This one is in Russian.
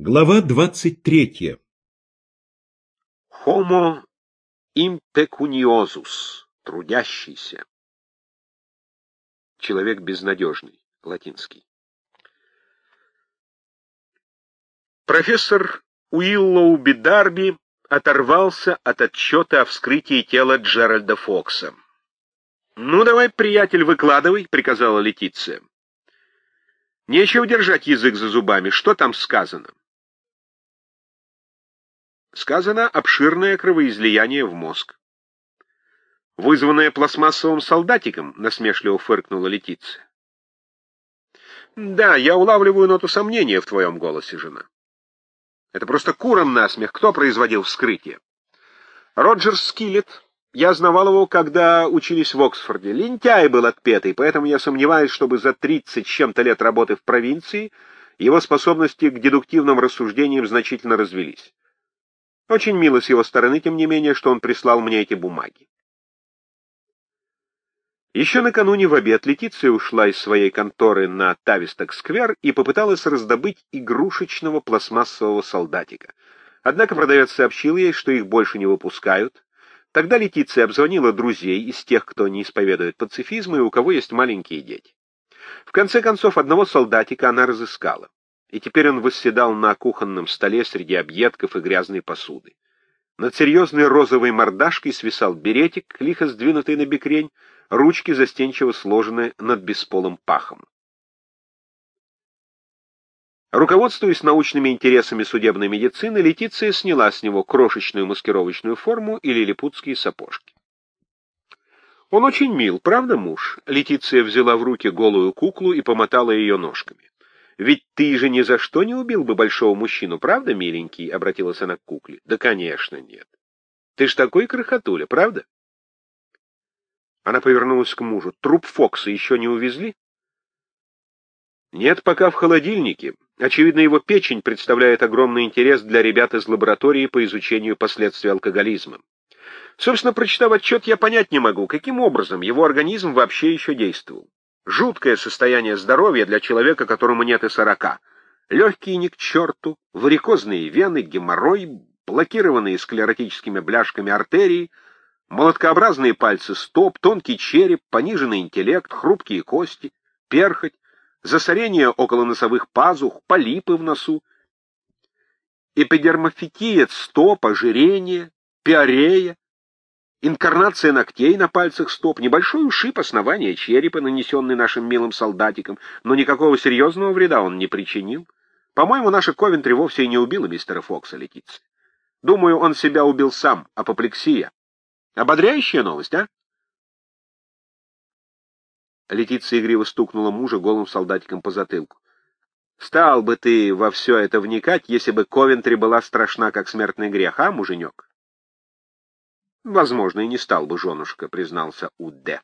Глава двадцать третья. Homo impecuniosus, трудящийся. Человек безнадежный, латинский. Профессор Уиллоу Бидарби оторвался от отчета о вскрытии тела Джеральда Фокса. «Ну, давай, приятель, выкладывай», — приказала Летиция. «Нечего держать язык за зубами. Что там сказано?» Сказано обширное кровоизлияние в мозг. Вызванное пластмассовым солдатиком, насмешливо фыркнула Летиция. Да, я улавливаю ноту сомнения в твоем голосе, жена. Это просто куром насмех. Кто производил вскрытие? Роджер Скиллет. Я знавал его, когда учились в Оксфорде. Лентяй был отпетый, поэтому я сомневаюсь, чтобы за тридцать с чем-то лет работы в провинции его способности к дедуктивным рассуждениям значительно развелись. Очень мило с его стороны, тем не менее, что он прислал мне эти бумаги. Еще накануне в обед Летиция ушла из своей конторы на Тависток-сквер и попыталась раздобыть игрушечного пластмассового солдатика. Однако продавец сообщил ей, что их больше не выпускают. Тогда Летиция обзвонила друзей из тех, кто не исповедует пацифизм и у кого есть маленькие дети. В конце концов, одного солдатика она разыскала и теперь он восседал на кухонном столе среди объедков и грязной посуды. Над серьезной розовой мордашкой свисал беретик, лихо сдвинутый на бекрень, ручки застенчиво сложены над бесполым пахом. Руководствуясь научными интересами судебной медицины, Летиция сняла с него крошечную маскировочную форму и лилипутские сапожки. «Он очень мил, правда, муж?» Летиция взяла в руки голую куклу и помотала ее ножками. Ведь ты же ни за что не убил бы большого мужчину, правда, миленький? — обратилась она к кукле. — Да, конечно, нет. Ты ж такой крохотуля, правда? Она повернулась к мужу. Труп Фокса еще не увезли? Нет, пока в холодильнике. Очевидно, его печень представляет огромный интерес для ребят из лаборатории по изучению последствий алкоголизма. Собственно, прочитав отчет, я понять не могу, каким образом его организм вообще еще действовал. Жуткое состояние здоровья для человека, которому нет и сорока. Легкие ни к черту, варикозные вены, геморрой, блокированные склеротическими бляшками артерии, молоткообразные пальцы стоп, тонкий череп, пониженный интеллект, хрупкие кости, перхоть, засорение около носовых пазух, полипы в носу, эпидермофития стоп, ожирение, пиарея, Инкарнация ногтей на пальцах стоп, небольшой ушиб основания черепа, нанесенный нашим милым солдатиком, но никакого серьезного вреда он не причинил. По-моему, наша Ковентри вовсе и не убила мистера Фокса, Летиция. Думаю, он себя убил сам, апоплексия. Ободряющая новость, а? Летиция игриво стукнула мужа голым солдатиком по затылку. Стал бы ты во все это вникать, если бы Ковентри была страшна, как смертный грех, а, муженек? Возможно, и не стал бы женушка, признался Удде.